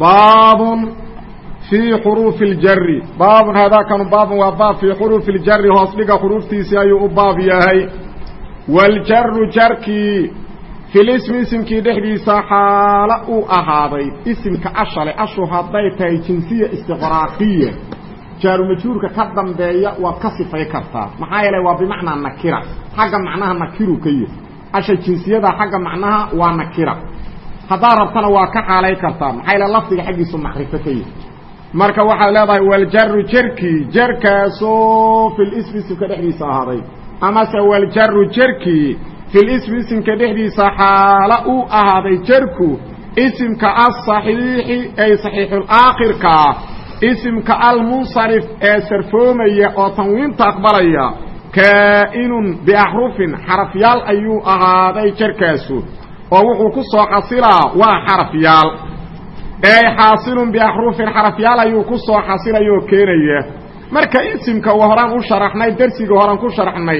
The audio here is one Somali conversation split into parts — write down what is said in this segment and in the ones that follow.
باب في حروف الجر باب هذا كان باب وباب في حروف الجر واصلق حروف تيسي أي باب ياهي والجر جركي في الاسم اسمكي دحديسا حالة أهاضي اسمك أشل أشو هضيتها جنسية استغراقية jaaru majhuurka ka dambeeya waad ka sifay kartaa maxaa yeelay waa bimacnaa nakira xagga macnaha nakiru ka yihi asha jinsiyada xagga macnaha waa nakira haddaad rabtana waa ka xaalay kartaa maxaa yeele lafdiga xaggiisu macrifo ka yihi marka waxaad leedahay waljaru jerki jerkaasoo filismi isimka dhexdiisa ahaaday. Amase waljaru jerki filismi isimka dhexdiisa xaalo u ahaaday. Jerku isimka asaxiixi ay saxiixulaakhirkaa isimka almunsarif ee sarfoomaya oo tanwiinta aqbalaya kaa'inun biaxrufin xarafyaal ayuu ahaaday jarkaasu oo wuxuu ku soo xasilaa waa xarafyaal. Ee xaasilun biaxrufin xarafyaal ayuu ku soo xasilayoo keenaya marka isimka uu horaan u sharaxnay darsiga horaan ku sharaxnay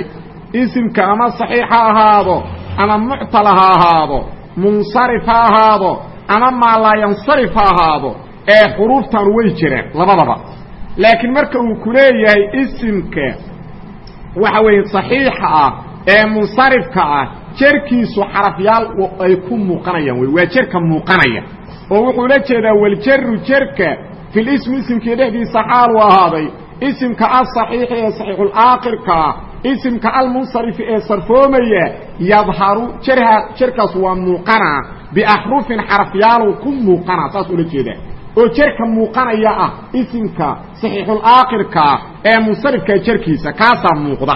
isimka ama saxiix ha ahaado ama muctal ha ahaado munsarif ha ahaado ama maalaayansarif ha ahaado ee xuruuftan way jiraan labadaba. Laakiin marka uu ku leeyahay isimka waxa weeye saxiixa ah ee munsarifka ah jerkiisu xarafyaal ay ku muuqanayaan wey waa jerka muuqanaya. Oo wuxuu la jeedaa waljaru jerka fil ismi isimkii dhexdiisa xaal u ahaaday. Isimka alsaxiixi ee saxiixulaakhirkaa isimka almunsarifi ee sarfoomaya yadharu jerha jerkaas waa muuqanaa biaxrufin xarafyaalu ku muuqanaa saas ula jeedaa. Oo jerka muuqanaya ah isimka saxiixulaakhirkaa ee munsarifka jerkiisa kaasaa muuqda.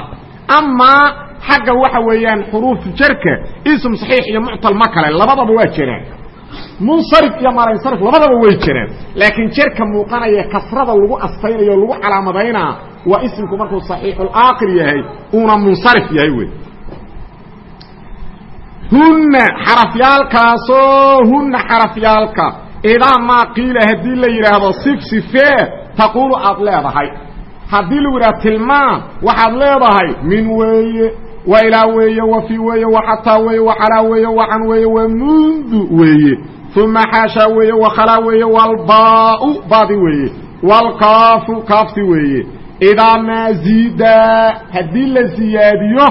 Amaa xagga waxa weeyaan xuruufu jerka ism saxiix iyo muctal ma kale labadaba waa jiraan munsarif iyo maalansarif labadaba way jiraan laakiin jerka muuqanaya kasrada lagu astaynayo lagu calaamadaynaa waa isimku markuu saxiixulaakhir yahay uuna munsarif yahay wey hunna xarafyaalkaasoo hunna xarafyaalka. Idaa maa qiila haddii la yidhaahdo sif sifee taquulu aad leedahay. Haddii lagu yidhahdo tilmaam waxaad leedahay min weeye wa ilaa weeye wa fi weeye wa xataa weeye wa calaa weeye wa can weeye wa mundu weeye. Uma xaashaa weeye wa khalaa weeye walbaau baadi weeye. Walkaafu kaafti weeye. Idaa maa ziidaa haddii la siyaadiyo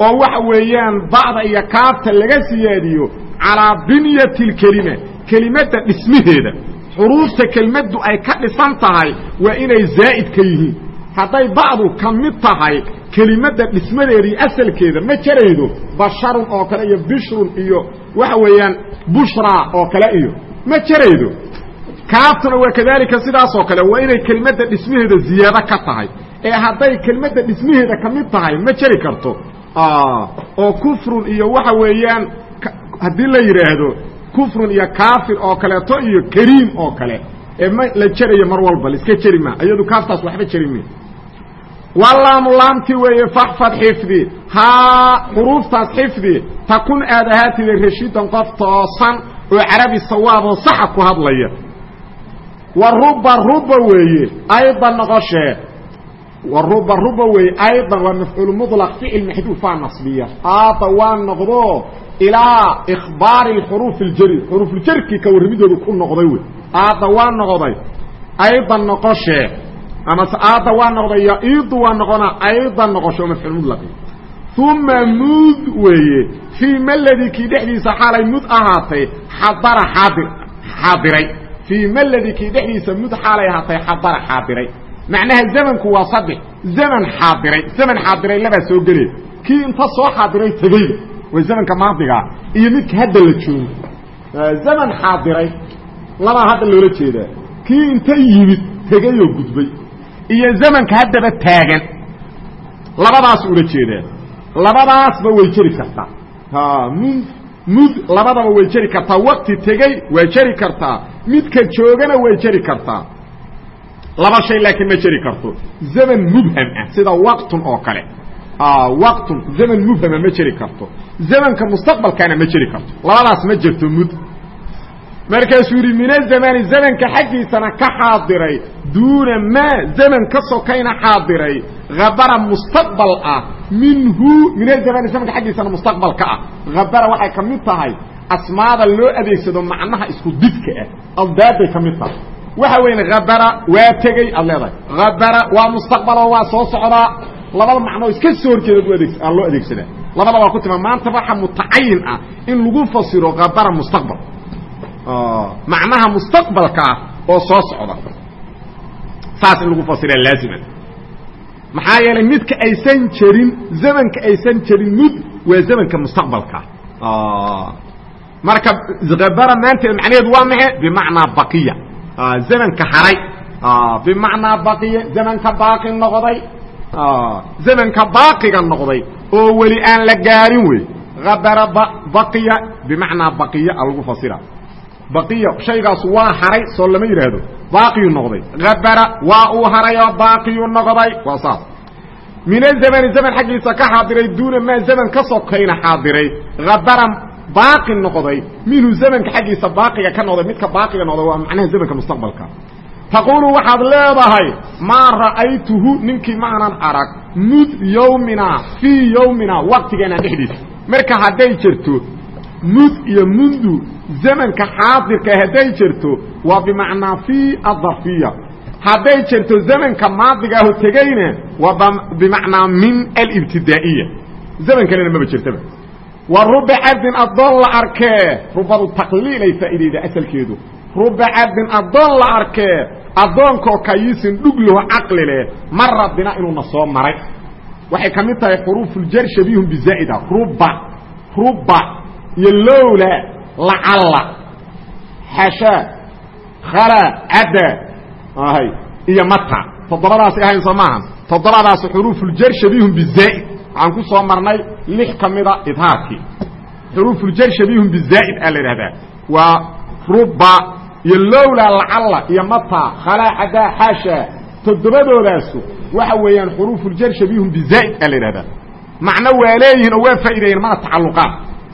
oo waxa weeyaan bacda iyo kaafta laga siyaadiyo calaa binyati lkelima kelimadda dhismaheeda xuruufta kelimaddu ay ka dhisan tahay waa inay zaa'id ka yihiin hadday bacdu ka mid tahay kelimadda dhismadeeda iyo asalkeeda ma jaraydo basharun oo kale iyo bishrun iyo waxa weeyaan bushraa oo kale iyo ma jaraydo kaaftuna waa kadaalika sidaasoo kale waa inay kelimadda dhismaheeda ziyaado ka tahay. Ee hadday kelimadda dhismaheeda ka mid tahay ma jari karto. Oo kufrun iyo waxa weeyaan haddii la yidhaahdo kufrun iyo kaafir oo kaleeto iyo kariim oo kale ee ma la jerayo mar walba laiska jeri ma iyadu kaaftaas waxba jeri ma walaamu laamti weeye faxfad xifdi. Haa xuruuftaas xifdi. Takun aad ahaatida rashiidan qof toosan oo carabi sawaaboo saxa ku hadlaya. Wa ruba ruba weeye aydan noqoshee wa ruba ruba weeye aydan waa mafcuul mulaq ficil maxduufaa nasbiya. Aada waa noqdo ilaa ikhbaari xuruuf اljari xuruufuljarki ka warramidoodu ku noqday wey aadda waa noqday aydan noqoshee amase aadda waa noqday yaiidu waa noqona aydan noqosho mafcuul mulaqi uma mud weeye fii maladi kii dhexdiisa xaalay mud ahaatay xadara xaadir xaadiray. Fii maladi kii dhexdiisa mud xaalay ahaatay xadara xaadiray. Macnaha zamanku waa saddex zaman xaadiray zaman xaadiray labaa soo gelay kii inta soo xaadiray tegeyda waa zamanka maadigaa iyo midka hadda la joogo. Zaman xaadiray labaa hadda loola jeedaa. Kii inta yimid tegayoo gudbay iyo zamanka haddaba taagan. Labadaas ula jeedaa labadaasba way jeri kartaa. Mun mud labadaba way jeri kartaa. Waqti tegey waa jeri kartaa. Midka joogana way jeri kartaa. Laba shay laakiin ma jeri karto. Zaman mubham ah sida waqtun oo kale. Waqtun zaman mubhama ma jeri karto. Zamanka mustaqbalkaana ma jeri karto. Labadaas ma jirto mud markaasuu yidhi min azamani zamanka xaggiisana ka xaadiray. Duuna maa zaman ka sokayna xaadiray. Habara mustaqbal ah. Minhu min azamani zamanka xaggiisana mustaqbalka ah. Habara waxay ka mid tahay asmaada loo adeegsado macnaha isku didka ah. Aldaaday ka mid tahay. Waxa weyn habara waa tegey aad leedahay. Habara waa mustaqbaloo waa soo socdaa. Labada macnoo iska soo horjeeda aa loo adeegsadaa. Labada waa ku tima maanta waxa mutacayin ah in lagu fasiro habara mustaqbal macnaha mustaqbalka ah oo soo socda. Saas in lagu fasira laaziman maxaa yeelay midka aysan jerin zamanka aysan jerin mud waa zamanka mustaqbalka. Marka habara maanteed macnaheedu waa maxe bimacnaa baqiya. Zamanka haray. Bimacnaa baqiya zamanka baaqi noqday. Zamanka baaqiga noqday oo weli aan la gaarin wey. Habara baqiya bimacnaa baqiya a lagu fasira baqiya shaygaas waa haray soo lama yidhaahdo baaqiyuu noqday. Habara waa uu harayoo baaqiyuu noqday. Waa saas. Min azamani zaman xaggiisa ka xaadiray duuna maa zaman ka sokayna xaadiray. Habara baaqi noqday. Minhu zamanka xaggiisa baaqiga ka noqday. Midka baaqiga noqday waa macnaha zamanka mustaqbalka. Taquulu waxaad leedahay maa ra'aytuhu ninkii maanan arag. Mud yowmina fii yowmina waqtigeena dhexdiisa. Marka hadday jirto mud iyo mundu zamanka xaadirka hadday jirto waa bimacnaa fii adarfiya hadday jirto zamanka maadigaahu tegayna waa bimacnaa min alibtidaa'iya. Zaman kalena maba jirtaba. Wa ruba cabdin addoon la arkee rubadu taqliilay faa'iidayda asalkeedu. Ruba cabdin addoon la arkee addoonkoo kayisin dhuglaho caqli leh mara bina inuuna soo maray. Waxay ka mid tahay xuruufuljar shabiihun bizaa'ida ruba ruba iyo lowla lacalla. Xashaa khala cadda hay iyo mata toddobadaasay ahayn soo maaha. Toddobadaas xuruufuljar shabiihun bizaa'id waxaan ku soo marnay lix ka mida idhaarkii. Xuruufuljar shabiihun bizaa'id aa la idhahdaa waa ruba iyo lowla lacalla iyo mata khala caddaa xashaa toddobadoodaas waxa weeyaan xuruufuljar shabiihun bizaa'id aa la idhahdaa macno waa oo waa faa'ideeyeen mana tacalluqaan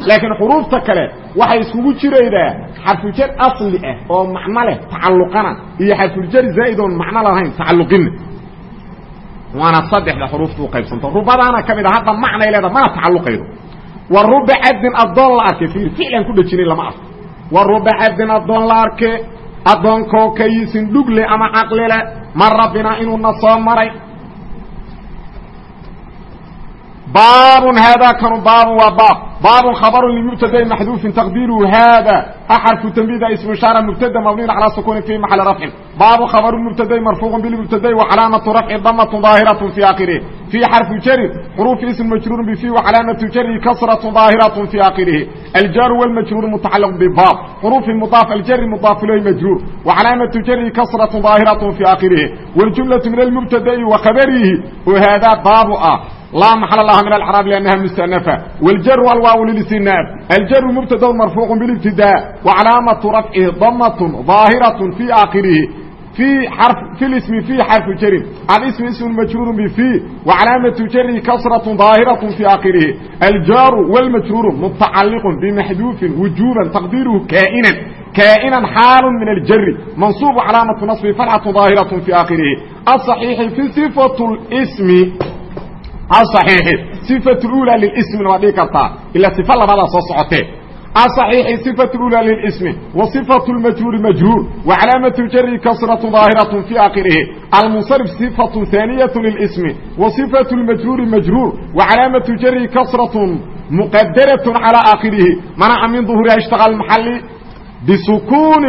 laakiin xuruufta kale waxay iskugu jiraydaa xarfujar asli ah oo macno leh tacalluqana iyo xarfujar zaa'id oon macno lahayn tacalluqina waana saddexda xuruufta u qaybsanto. Rubadaana ka mid a hadda macnay leeda mana tacalluqaydo. Wa ruba cabdin addoon la arke fiir ficlan ku dhejinay lama arko. Wa ruba cabdin addoon la arke addoonkoo kayisin dhugle ama caqlile ma rabbina inuuna soo maray baabun haadaa kanu baabun waa baab baabun khabarun limubtadain maxduufin taqdiiruhu haada axarfu tanbiida ismu ishaara mubtada mabniin calaa sukuunin fi maxali rafcin baabu khabaru mubtadain marfuuqun bilmubtadai wa calaamatu rafci damatun daahiratun fi aakhirihi fii xarfi jarin xuruufi ism wa calaamatu jari kasratun daahiratun fi aakhirihi aljaaru walmajruuru mutacalaq bibaab xuruufi mudaaf aljari mudaaf ilayhi majruur wa calaamatu jari kasratun daahiratun fi aakhirihi waljumlatu min almubtada'i wa khabarihi oo haadaa baabu ah لا محل لها من العراب لأنها مستأنفة والجر والواو للاستئناف الجر مبتدا مرفوع بالابتداء وعلامة رفعه ضمة ظاهرة في آخره في حرف في الاسم في حرف جر الاسم اسم مجرور بفي وعلامة جره كسرة ظاهرة في آخره الجار والمجرور متعلق بمحذوف وجوبا تقديره كائنا كائنا حال من الجر منصوب علامة نصب فرعة ظاهرة في آخره الصحيح في صفة الاسم الصحيح صفة الأولى للاسم waa dhigi kartaa إلا صفة labadaa soo socotee الصحيح صفة الأولى للاسم وصفة المجهور مجهور وعلامة الجر كسرة ظاهرة في آخره المنصرف صفة ثانية للاسم وصفة المجهور مجهور وعلامة الجر كسرة مقدرة على آخره منع من ظهورها اشتغل المحل بسكون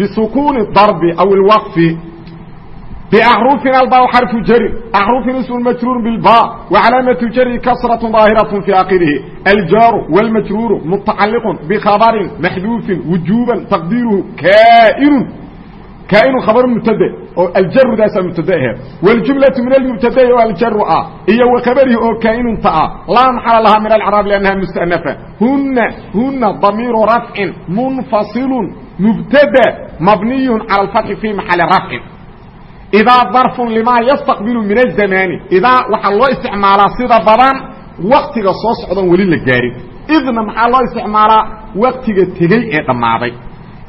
بسكون الضرب أو الوقف بأحرف الباء حرف جر أحرف اسم مجرور بالباء وعلامة جر كسرة ظاهرة في آخره الجار والمجرور متعلق بخبر محذوف وجوبا تقديره كائن كائن خبر مبتدا oo aljarudaasaa mubtada aheed wاljumlaةu min almubtada'i oo aljaru ah iyo wakhabarihi oo kaa'inunta ah laa maxala lahaa min alcraab lannaha mustanafa huna huna damiiru rafcin munfasilu mubtada mabniyu calى اfatxi fi maxali rafcin idaa darfun limaa yastaqbilu min azamaani idaa waxaa loo isticmaalaa sida badan waktiga soo socdoon weli la gaarin idna maxaa loo isticmaalaa waktiga tegey ee dhammaaday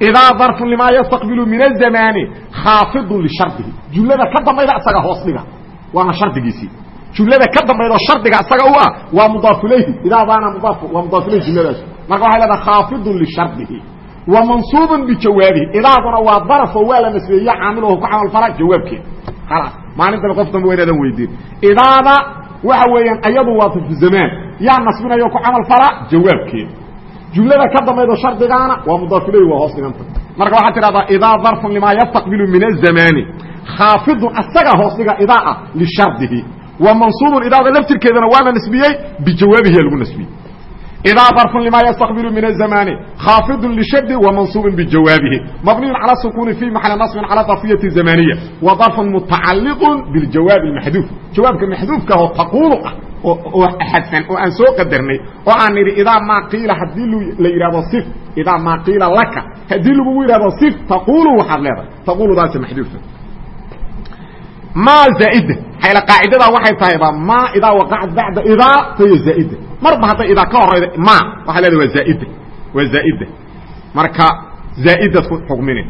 idaa darfun limaa yastaqbilu min azamaani khaafidun lishardihi jumlada ka dambayda isaga hoos dhiga waana shardigiisii jumlada ka dambaydoo shardiga isaga u ah waa mudaafu ilayhi idaa baana mudaaf waa mudaaf ilayhi jumladaas marka waxay leedaha khaafidun lishardihi wa mansuubun bijawaabihi idaaduna waa daraf oo waa la nasbeeye caamiluhu ku camal fala jawaabkeeda khalaas. Maalintaba qof damba waynaadan weydiin. Idaada waxa weeyaan ayadu waa darfu zamaan. Yaa nasbinayo ku camal fala jawaabkeeda jumlada ka dambaydo shardigaana waa mudaaf ilayhi waa hoos dhiganta. Marka waxaad tidhahdaa idaa darfun limaa yastaqbilu min الzamaani khaafidun asaga hoos dhiga idaa ah lishardihi wa mansuubun idaada laftirkeedana waa la nasbiyey bijawaabihiya lagu nasbiyey idaa barfun lima yastaqbilu min azamani khaafidun lishadi wa mansuubun bijawaabihi mabniyun cala sukuuni fi maxali nasbin cala tafiyati zamaniya wa darfun mutacalliqun biljawaabi almaxduuf jawaabka maxduufkaahoo taquuluq ah oo xadfan oo aan soo qadarnay oo aan nidhi idaa maa qiila haddii la yidhahdo if idaa maa qiila laka haddii lagugu yidhahdo if taquulu waxaad leedahay taquuludaasi maxduufa maa zaaida qaaidadaa waxay tahayba maa idaa waqacat bacda idaa fahiyo zaaida marba hadda idaa ka horayda ma waxaa leedahay waa zaaida waa zaaida marka zaa'idaad ku xugmini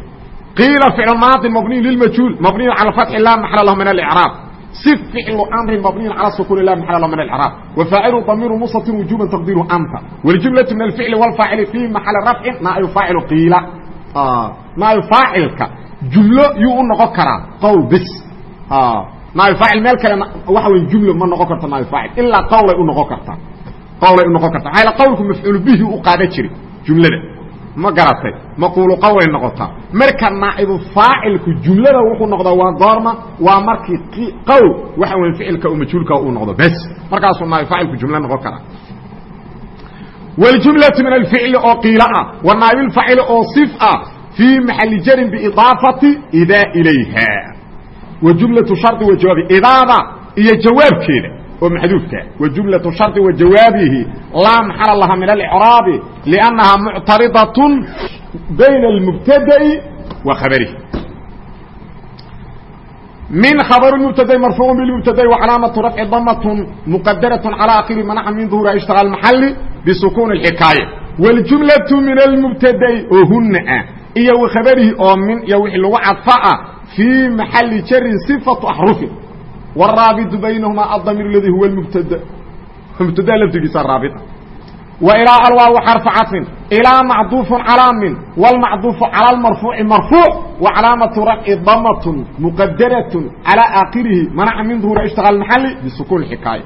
qiila ficlu maadin mabniyun lilmajhuul mabniyun cala fatxi laa maxala lahu min alcraab si ficlu amrin mabniyin cala sukuuni laa maxala lahu min alcraab wa faacilu damiiru mustatir wujuban taqdiiru anta. Waljumlatu min alficli walfaacili fii maxali rafcin naa'yu faacilu qiila. Naayu faacilka jumlo yuu u noqon karaa qowl bis. Naayu faacil meel kale waxa wey jumlo ma noqon karto naayu faacil ilaa qowlay u noqon kartaa qowlay u noqon kartaa. Hayla qowlku mafcuul bihi u qaada jiray jumlada. Ma garatay maquulu qowlay noqotaa. Marka naa'ibu faacilku jumlada wuxuu noqdaa waa goorma waa markii qowl waxa weyn ficilka oo majhuulka uu noqdo bas. Markaasuu naa'ib faacilku jumla noqon karaa. Waljumlatu min alficli oo qiila ah wa naa'ibilfaacili oo sif ah fii maxali jarin biidaafati idaa ilayha. Wa jumlatu shardi wa jawaabi idaada iyo oo maxduufka wa jumlaةu shardi wa jawaabihi laa maxala laha min alicraabi liannaha muctaridaة bayna اlmubtada'i wa khabarihi min khabr mubtada'i marfuuc bilmubtada'i wacalaamatu rafci damat muqadaraة calى akhiri manaca min duhura ishtaغal maxali bisukuun اxikaaya wاljumlaةu min almubtada'i oo huna ah iyo wa khabarihi oo min iyo wixii lagu cadfa ah fii maxali jarin صifaةu axrufin والrاaبط بynهma الضمير الذي هو المبتd مبتda lfdigiisa raaبط وإلى alواaو xرف caطفin إلى معطوف عalى min والمعطوف عalى المرفوع مرفوع وعaلاaمة رفع ضمة مqدرة عalى آkرihi منع min ظهور اشتغل محل بسكون حكاية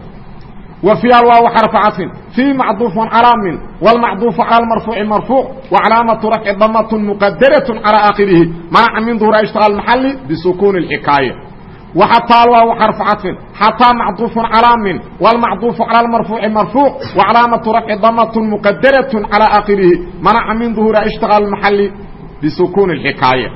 وفي الواaو xرف caطفin في معطوف عalى min والمعطوف عalى المرفوع مرفوع وعaلاaمة رفع ضمة مqدرة عalى آkرihi منع min ظهور اشتغل محل بسكون الحكاية وحتى الواو حرف عطف حتى معطوف على من والمعطوف على المرفوع مرفوع وعلامة رفع ضمة مقدرة على آخره منع من ظهور اشتغل المحل بسكون الحكاية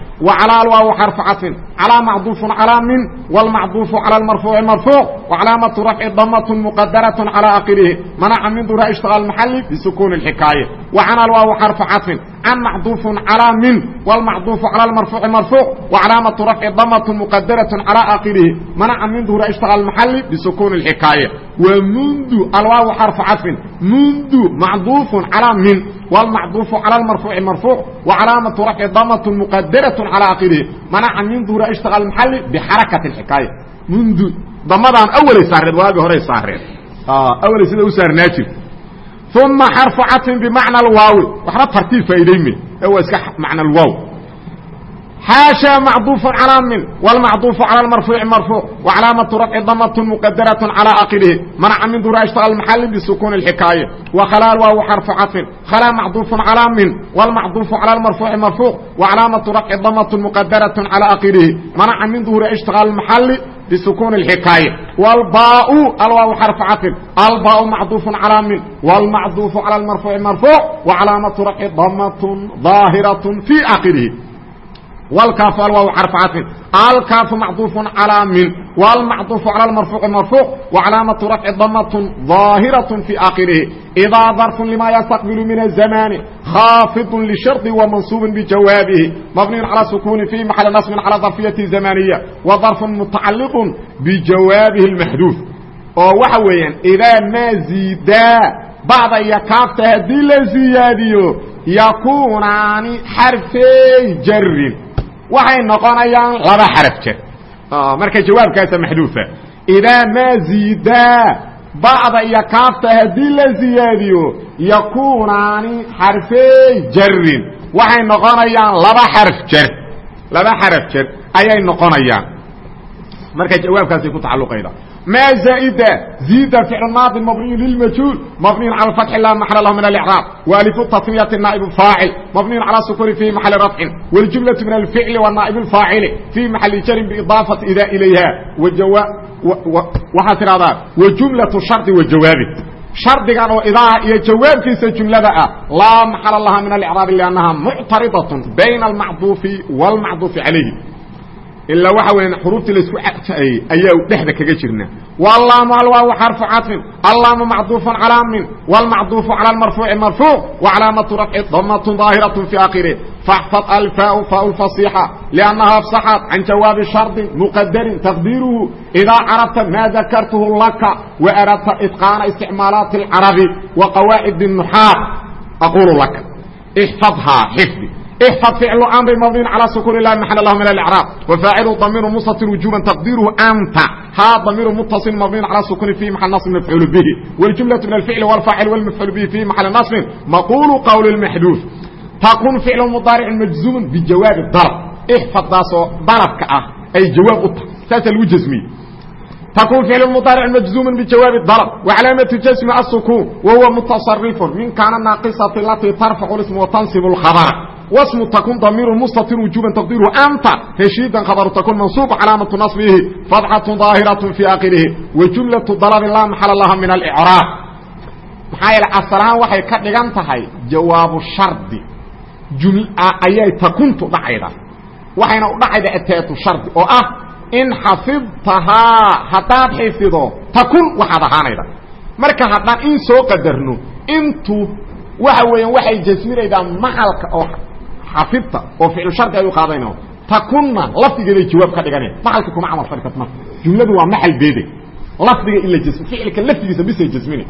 وعلى الواو حرف عطف على معطوف على من والمعطوف على المرفوع مرفوع وعلامة رفع ضمة مقدرة على آخره منع من ظهور اشتغل المحل بسكون الحكاية وعلى الواو حرف عطف عن معطوف على من والمعطوف على المرفوع مرفوع وعلامة رفع ضمة مقدرة على آخره منع من ظهور اشتغل المحل بسكون الحكاية ومنذ الواو حرف عطف منذ معطوف على من والمعطوف على المرفوع مرفوع وعلامة رفع ضمة manaca min duura ishtiqaal maxalli bixarakati alxikaaya mundu damadaan awalay saarreed waagi horey saarreed awalay sida u saarnaa jirto uma xarfu catin bimacna alwaawi waxba tartiib faa'iidayn may waa iska macna alwaaw معنى الواو حاشا معطوف على من والمعطوف على المرفوع مرفوع وعلامة رفع ضمة مقدرة على آخره منع من ذرا اشتغل المحل بسكون الحكاية وخلال واو حرف عطف خلا معطوف على من والمعطوف على المرفوع مرفوع وعلامة رفع ضمة مقدرة على آخره منع من ظهور اشتغال المحل بسكون الحكاية والباء الواو حرف عطف الباء معطوف على من والمعطوف على المرفوع مرفوع وعلامة رفع ضمة ظاهرة في آخره والكاف الواو حرف عطف الكاف معطوف على من والمعطوف على المرفوع مرفوع وعلامة رفع ضمة ظاهرة في آخره إذا ظرف لما يستقبل من الزمان خافض لشرط ومنصوب بجوابه مبني على سكون في محل نصب على ظرفية زمانية وظرف متعلق بجوابه المحذوف وwaxa weeyaan إذا ما زيدا بعض يكافت هدي لزياديو يكونان حرفي جر waxay noqonayaan laba xaraf jer marka jawaabkaasa maxduufa. Idaa maa ziidaa bacda iyo kaafta haddii la ziyaadiyo yakuunaani xarfey jarin waxay noqonayaan laba xaraf jer laba xaraf jer ayay noqonayaan. Marka jawaabkaasay ku ma zaaida ziida ficl maadi mabniyu lilmajhuul mabniyun cala fatxi laa maxala lahu min alcraab waalifu tasniyati naa'ibu faacil mabniyun cala sukuni fii maxali rafcin waljumlatu min alficli wa naa'ibu lfaacili fii maxali jarin biidaafati ida ilayha waxaad tidhahdaa wa jumlatu shardi wa jawaabi shardigan oo idaha iyo jawaabkiisa jumlada ah laa maxala laha min alcraabi liannaha muctaridatun bayna almacduufi wاlmacduufi calayhi ilaa waxa weya xuruuftii laisku ayey ayaa dhexda kaga jirna wallaamu alwaaw xarfu caطfin allaamu macduufu calaa min wاlmacduufu calى marfuuci marfuuc wacalaamatu rafci damatun daahiraة fi akhirih faxfad alfaau faau fasixa liannaha afsaxat can jawaabi shardin muqadarin taqdiiruhu idaa carabta maa dakartuhu laka waaradta itqaana isticmaalaati اlcarabi wa qawaacid الnuxaat aqulu laka ixfadhaa xifdi احفظ فعل امر مبني على سكون الله محل له من الاعراب وفاعله ضمير مستتر وجوبا تقديره انت ها ضمير متصل مبني على سكون في محل نصب مفعول به والجمله من الفعل والفاعل والمفعول به في محل نصب مقول قول المحذوف تكون فعل مضارع مجزوم بجواب الضرب احفظ داسو ضربك اه اي جواب اساس الوجزمي تكون فعل مضارع مجزوم بجواب الضرب وعلامة جزم السكون وهو متصرف من كان ناقصة التي ترفع الاسم وتنصب الخبر wasmu takun damiiru mustatir wujuban taqdiru anta heshiidan khabaru takun mansuub calaamatu nasbihi fadcatun daahiratun fii akhirihi wa jumlatu dalabin laa maxala laha min alicraab maxaa yeele casalahaan waxay ka dhigan tahay jawaabu shardi ayay takuntu dhacayda waxayna u dhacayda ateatu shardi oo ah in xafidtahaa haddaad xifido takun waxaad ahaanayda marka haddaan in soo qadarno intu waxa weeyaan waxay jasminaydaa macalka oo xafidta oo ficlu shardi ay u qaadayna takunna lafdigeeday jawaab ka dhiganeen maxalka kuma camal fali karta marka. Jumladu waa maxal beede. Lafdiga in la jasmi ficilka lafdigiisa bisay jasmine.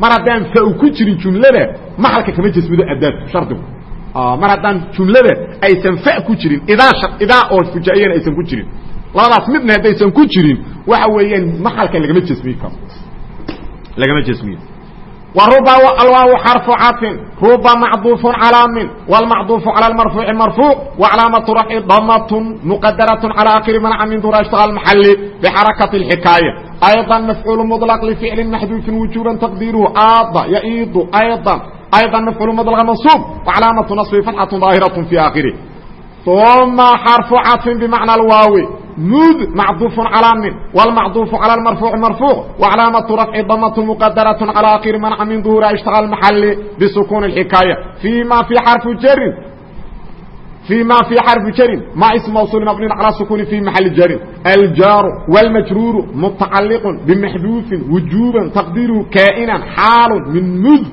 Mar haddaan fa ku jirin jumlada maxalka kama jasmido adaad shardigu. Mar haddaan jumlada aysan fa ku jirin idaa idaa oo fujaayana aysan ku jirin. Labadaas midna haddaysan ku jirin waxa weeyaan maxalka lagama jasmiyi karo. Lagama jasmiyo ورب الواو حرف عطف رب معطوف على من والمعطوف على المرفوع مرفوع وعلامة رفع ضمة مقدرة على آخر منع من دور اشتغل محل بحركة الحكاية أيضا مفعول مطلق لفعل محذوف وجوبا تقديره آض يئيض أيضا أيضا مفعول مطلق منصوب وعلامة نصبه فتحة ظاهرة في آخره ثم حرف عطف بمعنى الواو مذ معطوف على من والمعطوف على المرفوع مرفوع وعلامة رفع ضمة مقدرة على آخر منع من ظهور اشتغل المحل بسكون الحكاية فيما في حرف جر فيما في حرف جر ما اسم موصول مبني على سكون في محل جر الجار والمجرور متعلق بمحذوف وجوبا تقديره كائنا حال من مذ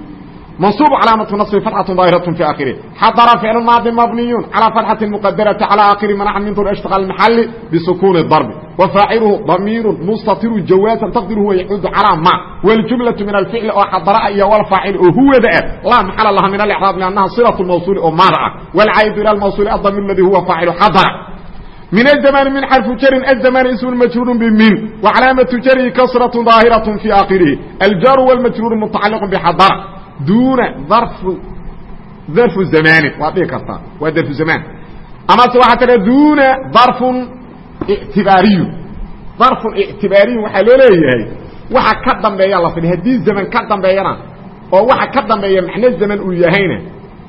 منصوب علامة نصب فتحة ظاهرة في آخره حضر فعل ماضي مبني على فتحة مقدرة على آخر منع من طول اشتغل المحل بسكون الضرب وفاعله ضمير مستطر جوازا تقدر هو يعود على ما والجملة من الفعل أو حضر أي والفاعل وهو ذا لا محل لها من الإعراب لأنها صلة الموصول أو مارعة والعيد إلى الموصول الضمير الذي هو فاعل حضر من الزمان من حرف جر الزمان اسم مجرور بمن وعلامة جره كسرة ظاهرة في آخره الجار والمجرور متعلق بحضر duuna darfu darfu zamaanin waad dhihi kartaa waa darfu zamaan amase waxaa tira duuna darfun ictibaariyun darfun ictibaariyun waxaa loo leeyahay waxa ka dambeeya la fidhi haddii zaman ka dambeeyana oo waxa ka dambeeya macno zaman uu yahayna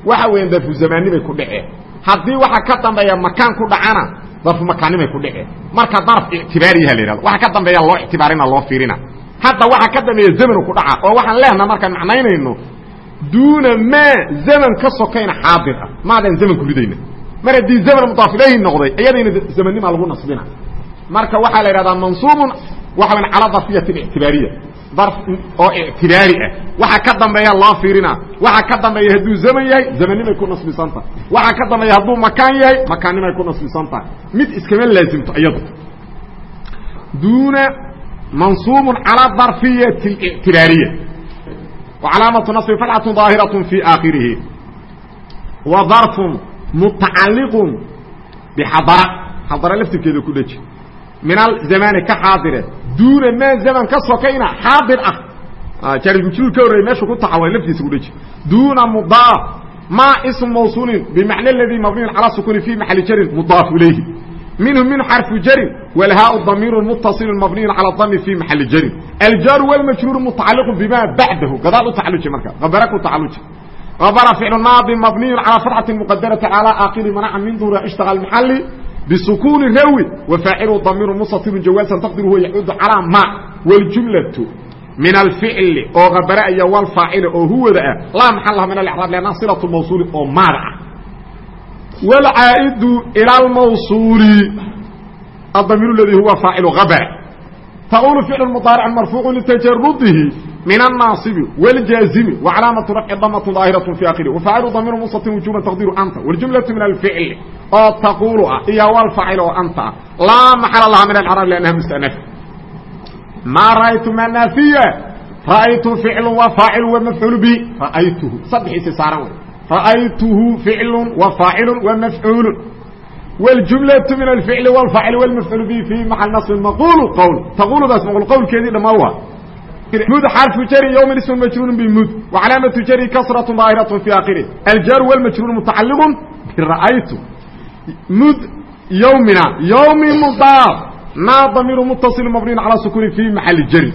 waxa weeyaan darfu zamaannibay ku dhaceen haddii waxa ka dambeeya makaan ku dhacana darfu makaannimay ku dhaceen marka darf ictibaariyaha la yidhahdo waxa ka dambeeya loo ictibaarina loo fiirina hadda waxa ka dambeeya zamanu ku dhaca oo waxaan lehna markaan macnaynayno duuna maa zaman ka sokayna xaadir ah maadan zaman ku ridayna mar haddii zaman mudaaf noqday iyadayna zamannima lagu nasbina marka waxaa la yidhahdaa mansuubun waxa weyn cala darfiyati ictibaariya darf oo ictibaari ah waxa ka dambeeya loo fiirina waxa ka dambeeya hadduu zaman yahay zamannimay ku nasbisan tahay waxa ka dambeeya hadduu makaan yahay makaannimay ku nasbisan tahay mid iskama laasimto iyadu duuna mansuubun cala darfiyati اlictibaariya wa calaamatu nasbi fatxatu daahiraة fi aakhirihi wa darfun mutacaliqun bixadara xadara laftirkeeda ku dheji min alzamaani ka xaadire duuna maa zaman ka sokayna xaadir ah jarimujruur ka horreeyay meeshu ku taxaway laftiisa ku dheji duuna mudaaf ma ism mawsuulin bimacna aladii mabniyun calaa sukuni fi maxali jarin mudaaf ilayhi minhu min xarfu jarin wlhaau damiiru mutasilu mabniyu calى dami fi maxali jarin aljaaru wlmajruuru mutacaliqu bima bacdahu gadaal u tacaluji marka abara ku tacaluji abara ficlu naadi mabniyu calى fatxati muqadarati calى aakiri manaca min duhura ishtaqa maxali bsukuni rawi wafaacilu damiiru mustatiru jawaasan taqdiru huwa yacuudu calىa ma wاljumlatu min alficli oo abara iyo wlfaacila oo huwada ah laa maxal laha min alraab lanna silaة mawsuuli oo maada ah wاlcaa'idu ilى اlmawsuuli الضمير الذي هو فاaعل غبع تقول فعل مضارع مرفوع لتجرده من الناaصب والجازم وعلاaمة رفع ضمة ظاaهرة في آخره وفاaعل ضمير مsط وجوبا تقدير أنت والجملة من الفعل oo تقول iyo والفاaعل oo أنت لا محل لها من العرب لأنها مستأنف ما رأيت منافية رأيت فعل وفاaعل ومفعول به رأيته صدxiisi saaran رأيته فعل وفاaعل ومفعول والجملة من الفعل والفاعل والمفعول به في محل نصب مقول قول تقول بس مقول قول كذي لما هو مد حرف جر يوم اسم مجرور بمد وعلامة جر كسرة ظاهرة في آخره الجر والمجرور متعلق برأيت مد يومنا يوم مضاف ما ضمير متصل مبني على سكون في محل جر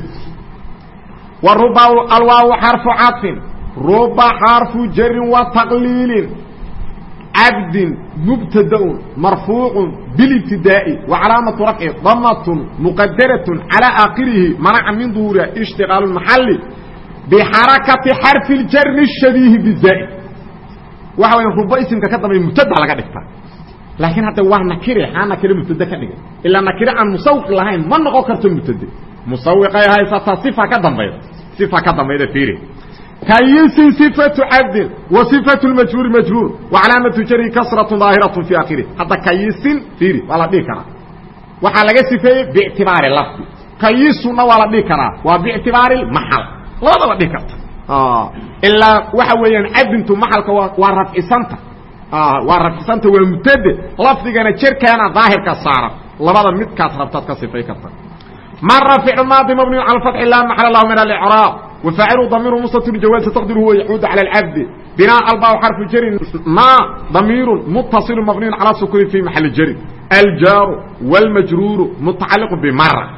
والربا الواو ruba xarfu jarin wa taqliilin. Cabdin mubtadaun marfuucu bilibtidaa'i wa calaamatu rafci damatun muqadaratun calaa aakhirihi manaca min duhuuriha ishtiqaalu maxali bixarakati xarfi اljari shabiihi bizaa'id waxa waya ruba isimka ka dambay mubtada laga dhigta. Laakiin hadda waa nakire xaa nakire mubtade ka dhigay. Ilaa nakire aan musawiq lahayn ma noqon karto mubtade musawiqay haysataa sifa ka dambayda sifa ka dambayda fiiri kaysin صفة cabdi و صفة المجهوur majهوur وcalaamaةu jri kasraة ظaahiraة في akhirih hadda kayisin iri waa la dhihi karaa waxaa laga sifeeyey bاctibaari lafdi kayisuna waa la dhihi karaa waa bاctibaari maxal labadaba dhihi karta ilaa waxa weeyaan cabdintu maxalka waa rafcisanta waa rafcisanta waa mubtade lafdigana jerkaana daahirka saaran labada midkaas rabtaad ka sifay karta mara فicl maadi mبني calى الفaتح la maxل lah min اإعrاab وفاaعل ضمير مستر جواز تقدر هو يعود على العبد بناء الباء حرف جر ما ضمير متصل مبني على سكون في محل جر الجار والمجرور متعلق بمرة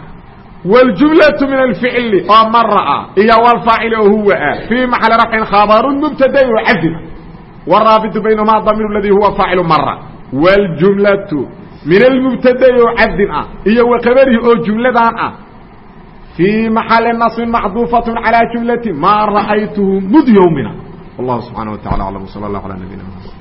والجملة من الفعل مرة هي والفاعل هو في محل رفع خبر مبتدا وعبد والرابط بينهما الضمير الذي هو فاعل مرة والجملة من المبتدا وعبد هي وخبره او جملدان في محل نصب محذوفة على جملة ما رأيته مذ يومنا والله سبحانه وتعالى أعلم وصلى الله على نبينا محمد